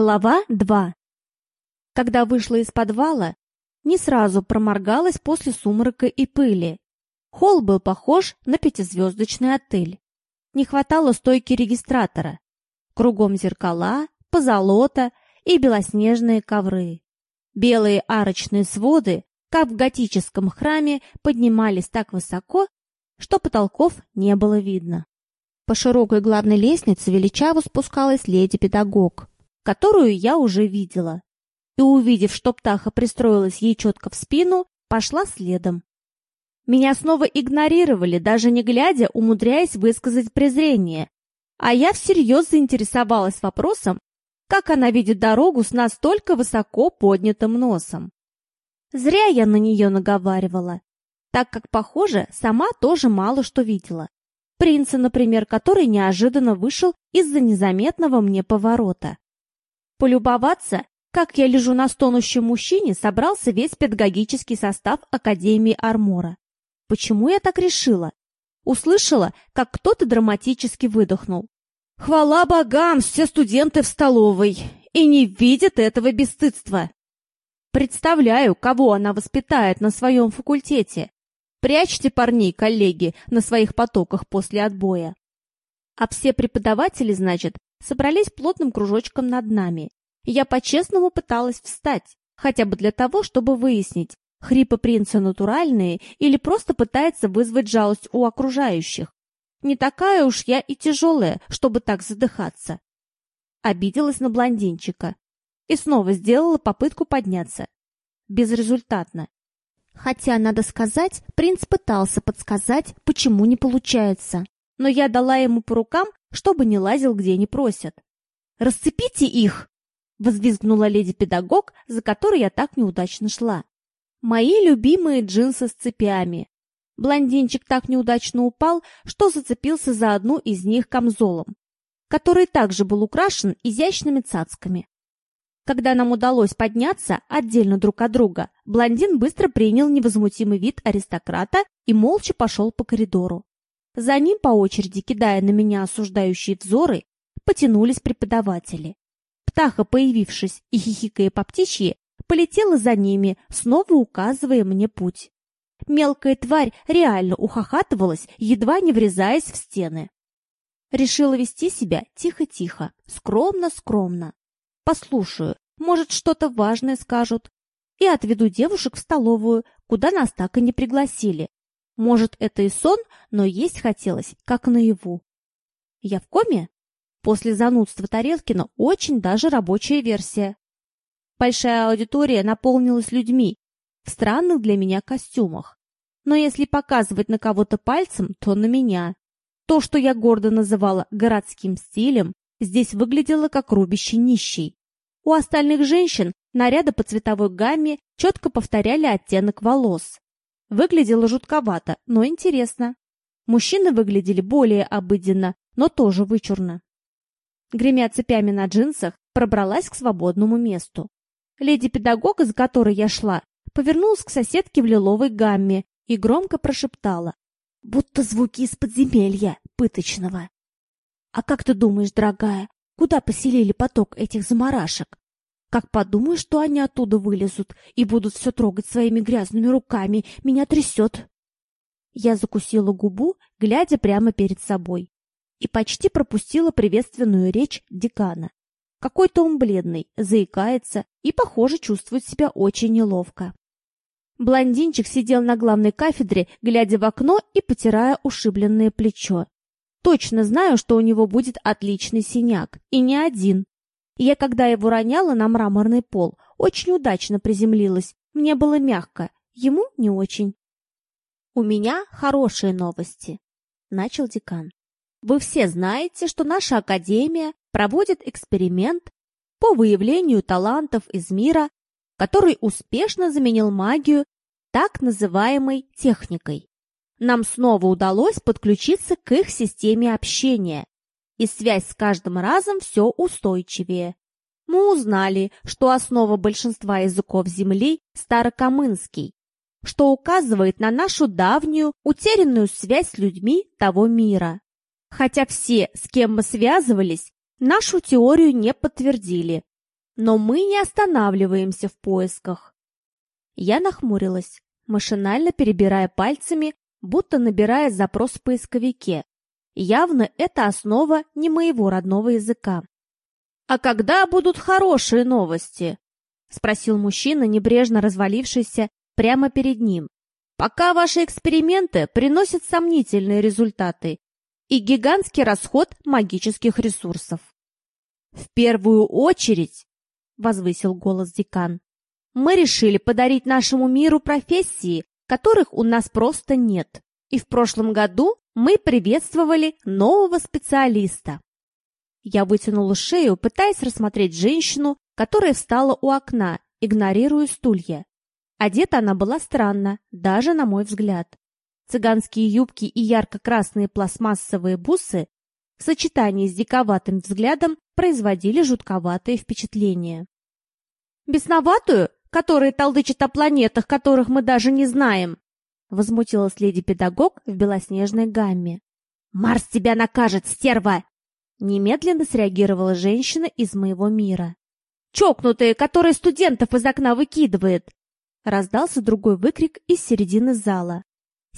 Глава 2. Когда вышла из подвала, не сразу проморгалась после сумрака и пыли. Холл был похож на пятизвездочный отель. Не хватало стойки регистратора. Кругом зеркала, позолота и белоснежные ковры. Белые арочные своды, как в готическом храме, поднимались так высоко, что потолков не было видно. По широкой главной лестнице величаво спускалась леди-педагог, которую я уже видела. И, увидев, что птаха пристроилась ей четко в спину, пошла следом. Меня снова игнорировали, даже не глядя, умудряясь высказать презрение. А я всерьез заинтересовалась вопросом, как она видит дорогу с настолько высоко поднятым носом. Зря я на нее наговаривала, так как, похоже, сама тоже мало что видела. Принца, например, который неожиданно вышел из-за незаметного мне поворота. Полюбоваться, как я лежу на стонущем мужчине, собрался весь педагогический состав Академии Армора. Почему я так решила? Услышала, как кто-то драматически выдохнул. Хвала богам, все студенты в столовой и не видят этого бесстыдства. Представляю, кого она воспитает на своем факультете. Прячьте парней, коллеги, на своих потоках после отбоя. А все преподаватели, значит, собрались плотным кружочком над нами. Я по-честному пыталась встать, хотя бы для того, чтобы выяснить, хрипы принца натуральные или просто пытается вызвать жалость у окружающих. Не такая уж я и тяжелая, чтобы так задыхаться. Обиделась на блондинчика и снова сделала попытку подняться. Безрезультатно. Хотя, надо сказать, принц пытался подсказать, почему не получается. Но я дала ему по рукам чтобы не лазил, где не просят. «Расцепите их!» — возвизгнула леди-педагог, за которой я так неудачно шла. «Мои любимые джинсы с цепями». Блондинчик так неудачно упал, что зацепился за одну из них камзолом, который также был украшен изящными цацками. Когда нам удалось подняться отдельно друг от друга, блондин быстро принял невозмутимый вид аристократа и молча пошел по коридору. За ним по очереди, кидая на меня осуждающие взоры, потянулись преподаватели. Птаха, появившись и хихикая по птичьи, полетела за ними, снова указывая мне путь. Мелкая тварь реально ухахатывалась, едва не врезаясь в стены. Решила вести себя тихо-тихо, скромно-скромно. Послушаю, может, что-то важное скажут. И отведу девушек в столовую, куда нас так и не пригласили. Может, это и сон, но есть хотелось, как наяву. Я в коме? После занудства Тарелкина очень даже рабочая версия. Большая аудитория наполнилась людьми в странных для меня костюмах. Но если показывать на кого-то пальцем, то на меня. То, что я гордо называла городским стилем, здесь выглядело как рубище нищий. У остальных женщин наряды по цветовой гамме четко повторяли оттенок волос. Выглядело жутковато, но интересно. Мужчины выглядели более обыденно, но тоже вычурно. Гремя цепями на джинсах, пробралась к свободному месту. Леди-педагог, из которой я шла, повернулась к соседке в лиловой гамме и громко прошептала. Будто звуки из подземелья, пыточного. «А как ты думаешь, дорогая, куда поселили поток этих заморашек? Как подумаю, что они оттуда вылезут и будут все трогать своими грязными руками, меня трясет. Я закусила губу, глядя прямо перед собой, и почти пропустила приветственную речь декана. Какой-то он бледный, заикается и, похоже, чувствует себя очень неловко. Блондинчик сидел на главной кафедре, глядя в окно и потирая ушибленное плечо. Точно знаю, что у него будет отличный синяк, и не один. Я, когда его роняла на мраморный пол, очень удачно приземлилась. Мне было мягко, ему не очень. «У меня хорошие новости», — начал декан. «Вы все знаете, что наша академия проводит эксперимент по выявлению талантов из мира, который успешно заменил магию так называемой техникой. Нам снова удалось подключиться к их системе общения, и связь с каждым разом все устойчивее. Мы узнали, что основа большинства языков Земли – старокамынский, что указывает на нашу давнюю, утерянную связь с людьми того мира. Хотя все, с кем мы связывались, нашу теорию не подтвердили. Но мы не останавливаемся в поисках. Я нахмурилась, машинально перебирая пальцами, будто набирая запрос в поисковике. Явно это основа не моего родного языка. «А когда будут хорошие новости?» — спросил мужчина, небрежно развалившийся прямо перед ним. «Пока ваши эксперименты приносят сомнительные результаты и гигантский расход магических ресурсов». «В первую очередь», — возвысил голос декан, «мы решили подарить нашему миру профессии, которых у нас просто нет. И в прошлом году мы приветствовали нового специалиста. Я вытянула шею, пытаясь рассмотреть женщину, которая встала у окна, игнорируя стулья. Одета она была странно, даже на мой взгляд. Цыганские юбки и ярко-красные пластмассовые бусы в сочетании с диковатым взглядом производили жутковатое впечатление. «Бесноватую, которая толдычит о планетах, которых мы даже не знаем?» Возмутилась леди-педагог в белоснежной гамме. «Марс тебя накажет, стерва!» Немедленно среагировала женщина из моего мира. «Чокнутые, которые студентов из окна выкидывает!» Раздался другой выкрик из середины зала.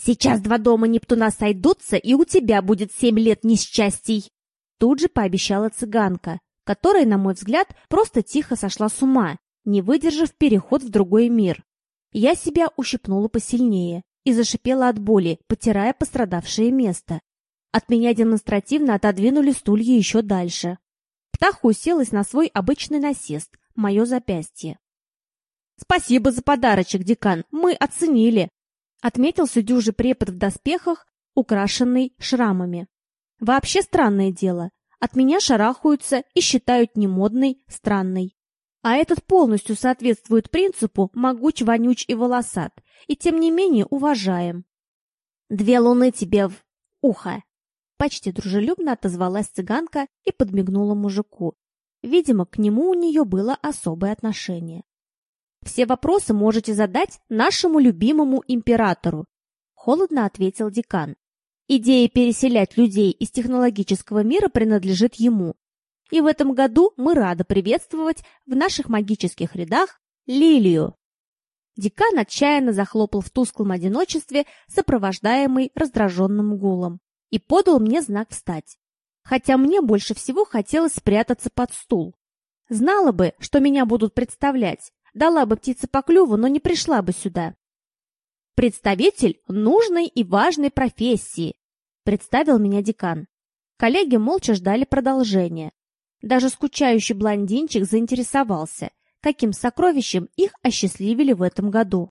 «Сейчас два дома Нептуна сойдутся, и у тебя будет семь лет несчастий!» Тут же пообещала цыганка, которая, на мой взгляд, просто тихо сошла с ума, не выдержав переход в другой мир. Я себя ущипнула посильнее и зашипела от боли, потирая пострадавшее место. От меня демонстративно отодвинули стулья еще дальше. Птаха уселась на свой обычный насест, мое запястье. «Спасибо за подарочек, декан, мы оценили!» Отметился дюжий препод в доспехах, украшенный шрамами. Вообще странное дело. От меня шарахаются и считают немодной, странной. А этот полностью соответствует принципу «могуч, вонюч и волосат», и тем не менее уважаем. «Две луны тебе в ухо!» Почти дружелюбно отозвалась цыганка и подмигнула мужику. Видимо, к нему у нее было особое отношение. «Все вопросы можете задать нашему любимому императору», — холодно ответил декан. «Идея переселять людей из технологического мира принадлежит ему, и в этом году мы рады приветствовать в наших магических рядах Лилию. Декан отчаянно захлопал в тусклом одиночестве, сопровождаемый раздраженным гулом, и подал мне знак встать. Хотя мне больше всего хотелось спрятаться под стул. Знала бы, что меня будут представлять, дала бы птице по клюву, но не пришла бы сюда. Представитель нужной и важной профессии, представил меня декан. Коллеги молча ждали продолжения. Даже скучающий блондинчик заинтересовался, каким сокровищем их осчастливили в этом году.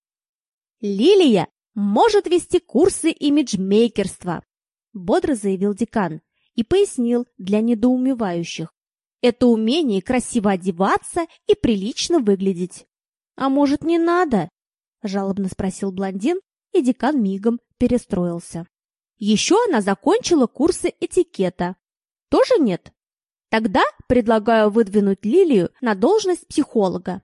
«Лилия может вести курсы имиджмейкерства», — бодро заявил декан и пояснил для недоумевающих. «Это умение красиво одеваться и прилично выглядеть». «А может, не надо?» — жалобно спросил блондин, и декан мигом перестроился. Еще она закончила курсы этикета. Тоже нет? Тогда предлагаю выдвинуть Лилию на должность психолога.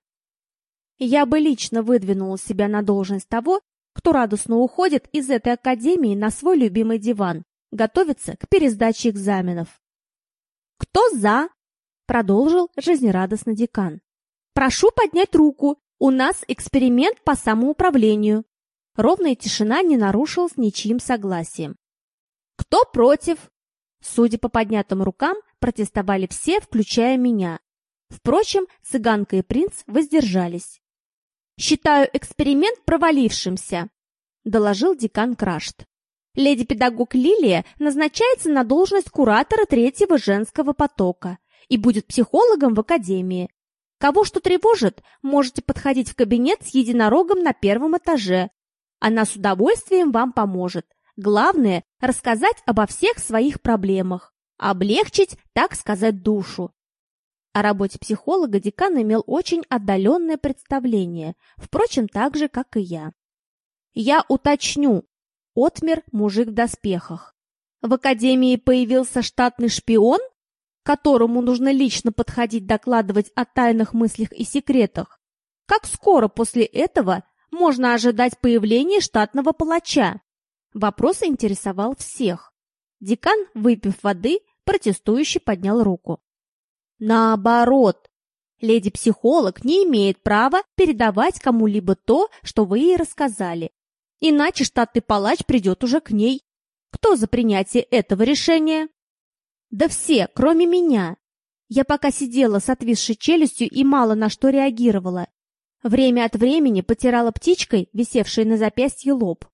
Я бы лично выдвинула себя на должность того, кто радостно уходит из этой академии на свой любимый диван, готовится к пересдаче экзаменов. «Кто за?» – продолжил жизнерадостно декан. «Прошу поднять руку, у нас эксперимент по самоуправлению». Ровная тишина не нарушилась ничьим согласием. «Кто против?» Судя по поднятым рукам, протестовали все, включая меня. Впрочем, цыганка и принц воздержались. «Считаю эксперимент провалившимся», – доложил декан Крашт. «Леди-педагог Лилия назначается на должность куратора третьего женского потока и будет психологом в академии. Кого что тревожит, можете подходить в кабинет с единорогом на первом этаже. Она с удовольствием вам поможет. Главное – рассказать обо всех своих проблемах. Облегчить, так сказать, душу. О работе психолога декан имел очень отдаленное представление, впрочем, так же, как и я. «Я уточню», — отмер мужик в доспехах. «В академии появился штатный шпион, которому нужно лично подходить докладывать о тайных мыслях и секретах. Как скоро после этого можно ожидать появления штатного палача?» Вопрос интересовал всех. Декан, выпив воды, протестующий поднял руку. Наоборот, Леди-психолог не имеет права передавать кому-либо то, что вы ей рассказали. Иначе штатный палач придет уже к ней. Кто за принятие этого решения? Да все, кроме меня. Я пока сидела с отвисшей челюстью и мало на что реагировала. Время от времени потирала птичкой, висевшей на запястье лоб.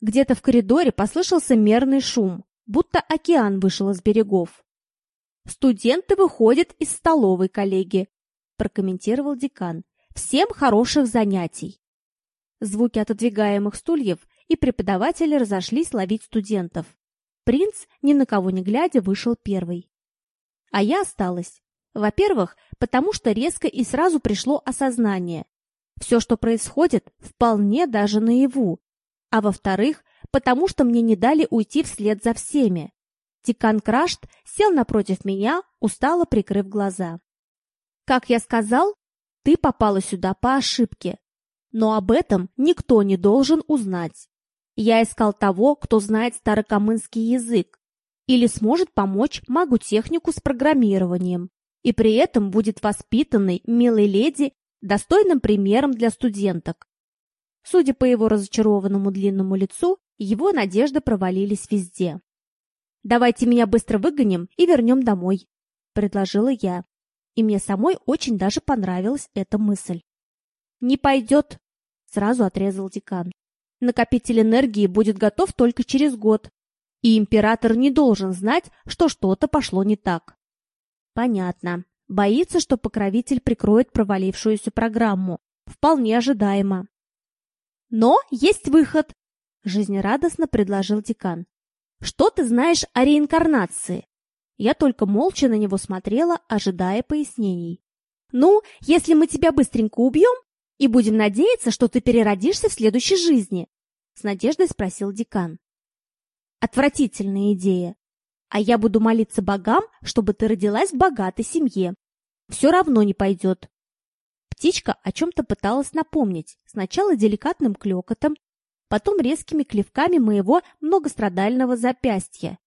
Где-то в коридоре послышался мерный шум, будто океан вышел из берегов. «Студенты выходят из столовой, коллеги», — прокомментировал декан. «Всем хороших занятий». Звуки отодвигаемых стульев и преподаватели разошлись ловить студентов. Принц, ни на кого не глядя, вышел первый. А я осталась. Во-первых, потому что резко и сразу пришло осознание. Все, что происходит, вполне даже наяву. А во-вторых, потому что мне не дали уйти вслед за всеми. Декан Крашт сел напротив меня, устало прикрыв глаза. «Как я сказал, ты попала сюда по ошибке. Но об этом никто не должен узнать. Я искал того, кто знает старокамынский язык или сможет помочь магу-технику с программированием и при этом будет воспитанной, милой леди, достойным примером для студенток. Судя по его разочарованному длинному лицу, его надежды провалились везде. «Давайте меня быстро выгоним и вернем домой», — предложила я. И мне самой очень даже понравилась эта мысль. «Не пойдет», — сразу отрезал декан. «Накопитель энергии будет готов только через год, и император не должен знать, что что-то пошло не так». Понятно. Боится, что покровитель прикроет провалившуюся программу. Вполне ожидаемо. Но есть выход, жизнерадостно предложил декан. Что ты знаешь о реинкарнации? Я только молча на него смотрела, ожидая пояснений. Ну, если мы тебя быстренько убьем и будем надеяться, что ты переродишься в следующей жизни, с надеждой спросил декан. Отвратительная идея. А я буду молиться богам, чтобы ты родилась в богатой семье. Все равно не пойдет. Птичка о чем-то пыталась напомнить, сначала деликатным клекотом, потом резкими клевками моего многострадального запястья.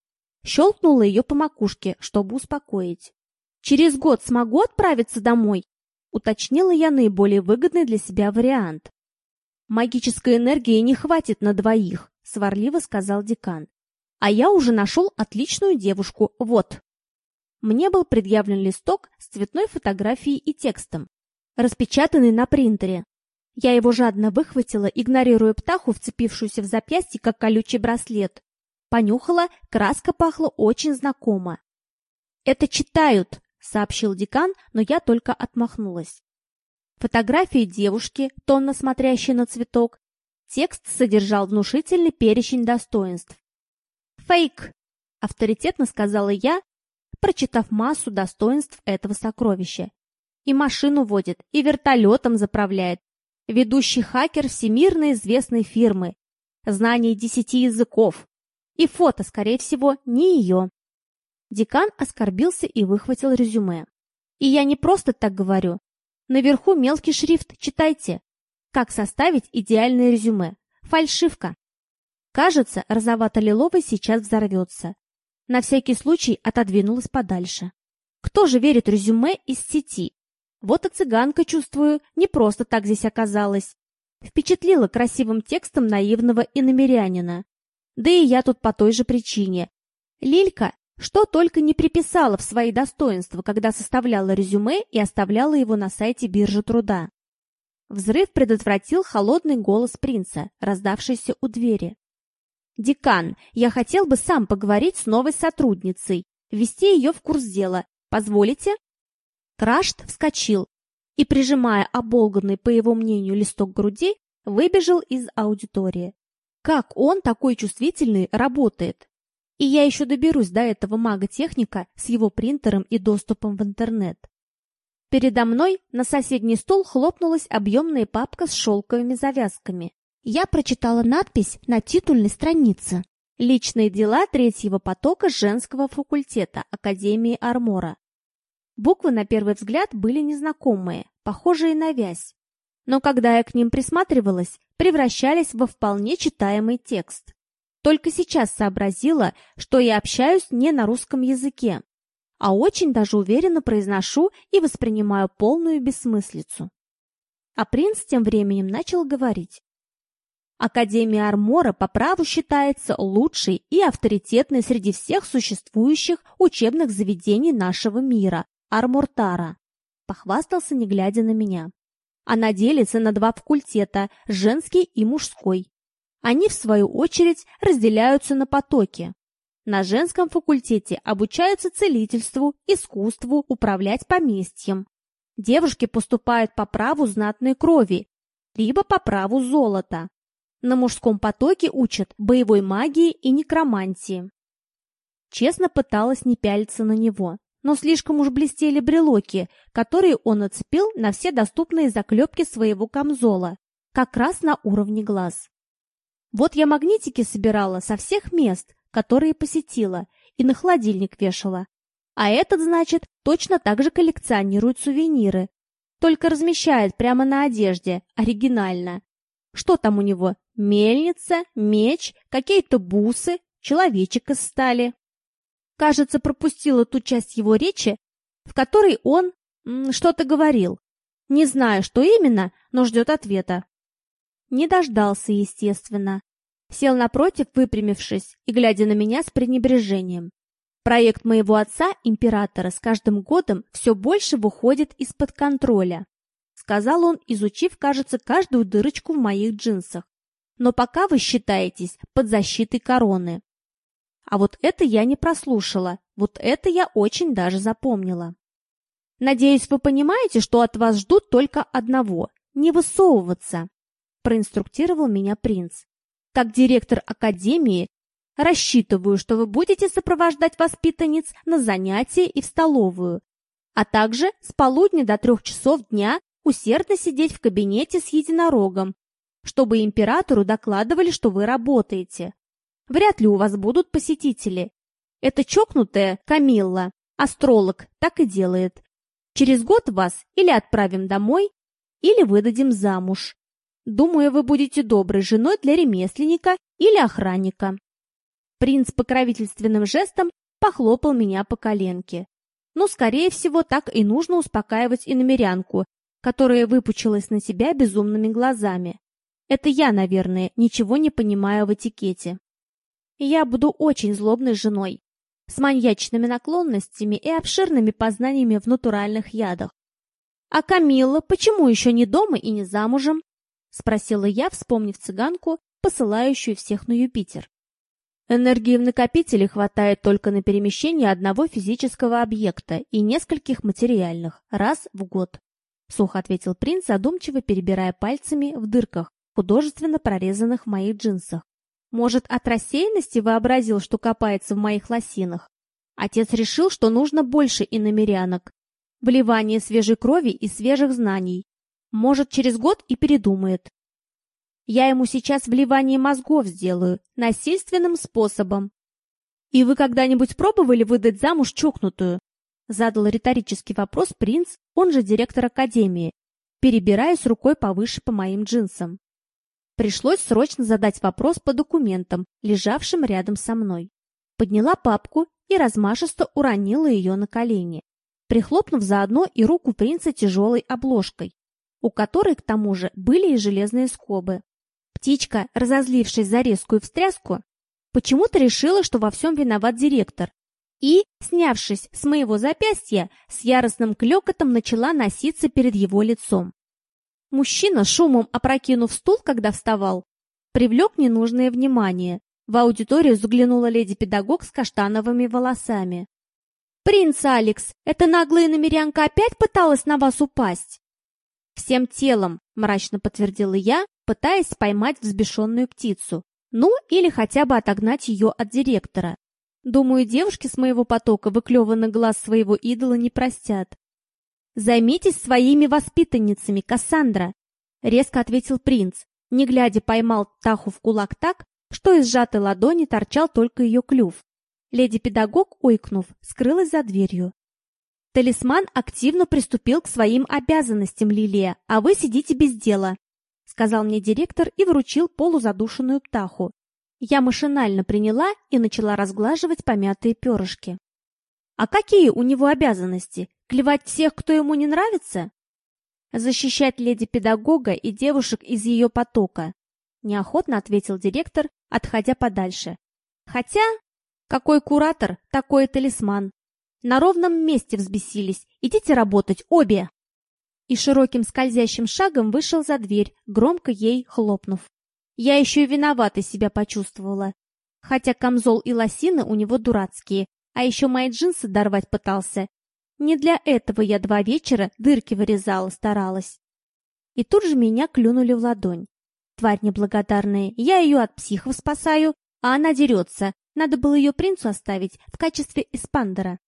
Щелкнула ее по макушке, чтобы успокоить. «Через год смогу отправиться домой?» Уточнила я наиболее выгодный для себя вариант. «Магической энергии не хватит на двоих», — сварливо сказал декан. А я уже нашел отличную девушку, вот. Мне был предъявлен листок с цветной фотографией и текстом, распечатанный на принтере. Я его жадно выхватила, игнорируя птаху, вцепившуюся в запястье, как колючий браслет. Понюхала, краска пахла очень знакомо. «Это читают», — сообщил декан, но я только отмахнулась. Фотографии девушки, томно смотрящей на цветок. Текст содержал внушительный перечень достоинств. «Фейк!» — авторитетно сказала я, прочитав массу достоинств этого сокровища. И машину водит, и вертолетом заправляет. Ведущий хакер всемирно известной фирмы. Знание десяти языков. И фото, скорее всего, не ее. Декан оскорбился и выхватил резюме. И я не просто так говорю. Наверху мелкий шрифт, читайте. Как составить идеальное резюме? Фальшивка. Кажется, розовато-лиловый сейчас взорвется. На всякий случай отодвинулась подальше. Кто же верит резюме из сети? Вот и цыганка, чувствую, не просто так здесь оказалась. Впечатлила красивым текстом наивного иномерянина. Да и я тут по той же причине. Лилька что только не приписала в свои достоинства, когда составляла резюме и оставляла его на сайте биржи труда. Взрыв предотвратил холодный голос принца, раздавшийся у двери. «Декан, я хотел бы сам поговорить с новой сотрудницей, ввести ее в курс дела. Позволите?» Крашт вскочил и, прижимая оболганный, по его мнению, листок груди, выбежал из аудитории. Как он, такой чувствительный, работает? И я еще доберусь до этого мага-техника с его принтером и доступом в интернет. Передо мной на соседний стол хлопнулась объемная папка с шелковыми завязками. Я прочитала надпись на титульной странице. Личные дела третьего потока женского факультета Академии Армора. Буквы на первый взгляд были незнакомые, похожие на вязь. Но когда я к ним присматривалась, превращались во вполне читаемый текст. Только сейчас сообразила, что я общаюсь не на русском языке. а очень даже уверенно произношу и воспринимаю полную бессмыслицу. А принц тем временем начал говорить. Академия Армора по праву считается лучшей и авторитетной среди всех существующих учебных заведений нашего мира, Армуртара. Похвастался, не глядя на меня. Она делится на два факультета – женский и мужской. Они, в свою очередь, разделяются на потоки. На женском факультете обучаются целительству, искусству, управлять поместьем. Девушки поступают по праву знатной крови, либо по праву золота. На мужском потоке учат боевой магии и некромантии. Честно пыталась не пялиться на него, но слишком уж блестели брелоки, которые он оцепил на все доступные заклепки своего камзола, как раз на уровне глаз. Вот я магнитики собирала со всех мест, которые посетила, и на холодильник вешала. А этот, значит, точно так же коллекционирует сувениры, только размещает прямо на одежде, оригинально. Что там у него? Мельница, меч, какие-то бусы, человечек из стали. Кажется, пропустила ту часть его речи, в которой он что-то говорил. Не знаю, что именно, но ждет ответа. Не дождался, естественно. Сел напротив, выпрямившись и глядя на меня с пренебрежением. Проект моего отца, императора, с каждым годом все больше выходит из-под контроля, сказал он, изучив, кажется, каждую дырочку в моих джинсах но пока вы считаетесь под защитой короны. А вот это я не прослушала, вот это я очень даже запомнила. Надеюсь, вы понимаете, что от вас ждут только одного – не высовываться, проинструктировал меня принц. Как директор академии рассчитываю, что вы будете сопровождать воспитанниц на занятия и в столовую, а также с полудня до трех часов дня усердно сидеть в кабинете с единорогом чтобы императору докладывали, что вы работаете. Вряд ли у вас будут посетители. Это чокнутая Камилла, астролог, так и делает. Через год вас или отправим домой, или выдадим замуж. Думаю, вы будете доброй женой для ремесленника или охранника. Принц покровительственным жестом похлопал меня по коленке. Но, скорее всего, так и нужно успокаивать иномерянку, которая выпучилась на себя безумными глазами. Это я, наверное, ничего не понимаю в этикете. Я буду очень злобной женой, с маньячными наклонностями и обширными познаниями в натуральных ядах. «А Камилла почему еще не дома и не замужем?» — спросила я, вспомнив цыганку, посылающую всех на Юпитер. Энергии в накопителе хватает только на перемещение одного физического объекта и нескольких материальных, раз в год. Сухо ответил принц, задумчиво перебирая пальцами в дырках, художественно прорезанных в моих джинсах. Может, от рассеянности вообразил, что копается в моих лосинах? Отец решил, что нужно больше иномерянок. Вливание свежей крови и свежих знаний. Может, через год и передумает. Я ему сейчас вливание мозгов сделаю, насильственным способом. И вы когда-нибудь пробовали выдать замуж чокнутую? Задал риторический вопрос принц, он же директор академии, перебираясь рукой повыше по моим джинсам. Пришлось срочно задать вопрос по документам, лежавшим рядом со мной. Подняла папку и размашисто уронила ее на колени, прихлопнув заодно и руку принца тяжелой обложкой, у которой, к тому же, были и железные скобы. Птичка, разозлившись за резкую встряску, почему-то решила, что во всем виноват директор, и, снявшись с моего запястья, с яростным клёкотом начала носиться перед его лицом. Мужчина, шумом опрокинув стул, когда вставал, привлек ненужное внимание. В аудиторию заглянула леди-педагог с каштановыми волосами. «Принц Алекс, эта наглая намерянка опять пыталась на вас упасть?» «Всем телом», — мрачно подтвердила я, пытаясь поймать взбешенную птицу. Ну, или хотя бы отогнать ее от директора. Думаю, девушки с моего потока выклеванный глаз своего идола не простят. «Займитесь своими воспитанницами, Кассандра!» — резко ответил принц, не глядя поймал Таху в кулак так, что из сжатой ладони торчал только ее клюв. Леди-педагог, ойкнув, скрылась за дверью. «Талисман активно приступил к своим обязанностям, Лилия, а вы сидите без дела», — сказал мне директор и вручил полузадушенную птаху. Я машинально приняла и начала разглаживать помятые перышки. А какие у него обязанности? Клевать всех, кто ему не нравится? Защищать леди-педагога и девушек из ее потока. Неохотно ответил директор, отходя подальше. Хотя, какой куратор, такой и талисман. На ровном месте взбесились. Идите работать, обе!» И широким скользящим шагом вышел за дверь, громко ей хлопнув. Я еще и виноватой себя почувствовала. Хотя камзол и лосины у него дурацкие, а еще мои джинсы дорвать пытался. Не для этого я два вечера дырки вырезала, старалась. И тут же меня клюнули в ладонь. Тварь неблагодарная, я ее от психов спасаю, а она дерется. Надо было ее принцу оставить в качестве эспандера.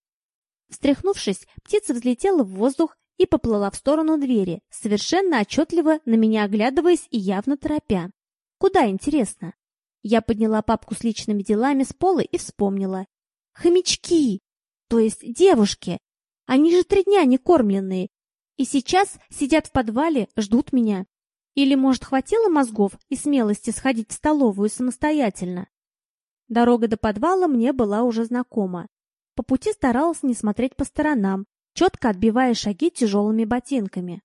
Встряхнувшись, птица взлетела в воздух и поплыла в сторону двери, совершенно отчетливо на меня оглядываясь и явно торопя. Куда, интересно? Я подняла папку с личными делами с пола и вспомнила. Хомячки! То есть девушки! Они же три дня не кормленные. И сейчас сидят в подвале, ждут меня. Или, может, хватило мозгов и смелости сходить в столовую самостоятельно? Дорога до подвала мне была уже знакома. По пути старалась не смотреть по сторонам, четко отбивая шаги тяжелыми ботинками.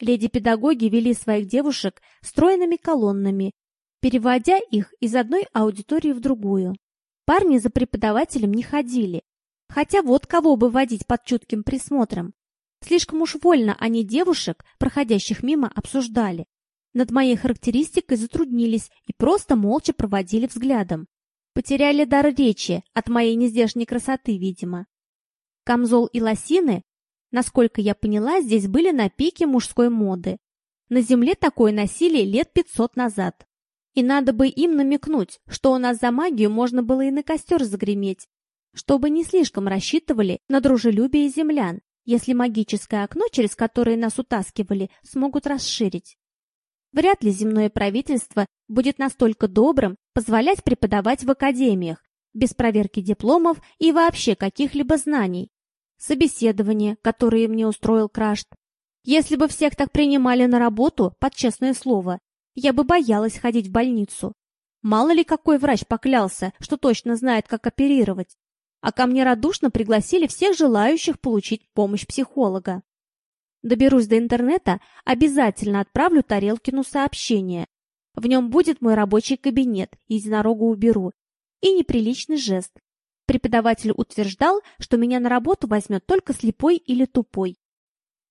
Леди-педагоги вели своих девушек стройными колоннами, переводя их из одной аудитории в другую. Парни за преподавателем не ходили, хотя вот кого бы водить под чутким присмотром. Слишком уж вольно они девушек, проходящих мимо, обсуждали. Над моей характеристикой затруднились и просто молча проводили взглядом. Потеряли дар речи от моей нездешней красоты, видимо. Камзол и лосины, насколько я поняла, здесь были на пике мужской моды. На земле такое носили лет пятьсот назад. И надо бы им намекнуть, что у нас за магию можно было и на костер загреметь, чтобы не слишком рассчитывали на дружелюбие землян, если магическое окно, через которое нас утаскивали, смогут расширить. Вряд ли земное правительство будет настолько добрым позволять преподавать в академиях, без проверки дипломов и вообще каких-либо знаний. Собеседование, которое мне устроил Крашт. Если бы всех так принимали на работу, под честное слово, я бы боялась ходить в больницу. Мало ли какой врач поклялся, что точно знает, как оперировать. А ко мне радушно пригласили всех желающих получить помощь психолога. Доберусь до интернета, обязательно отправлю Тарелкину сообщение. В нем будет мой рабочий кабинет, единорога уберу. И неприличный жест. Преподаватель утверждал, что меня на работу возьмет только слепой или тупой.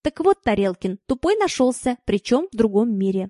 Так вот, Тарелкин, тупой нашелся, причем в другом мире.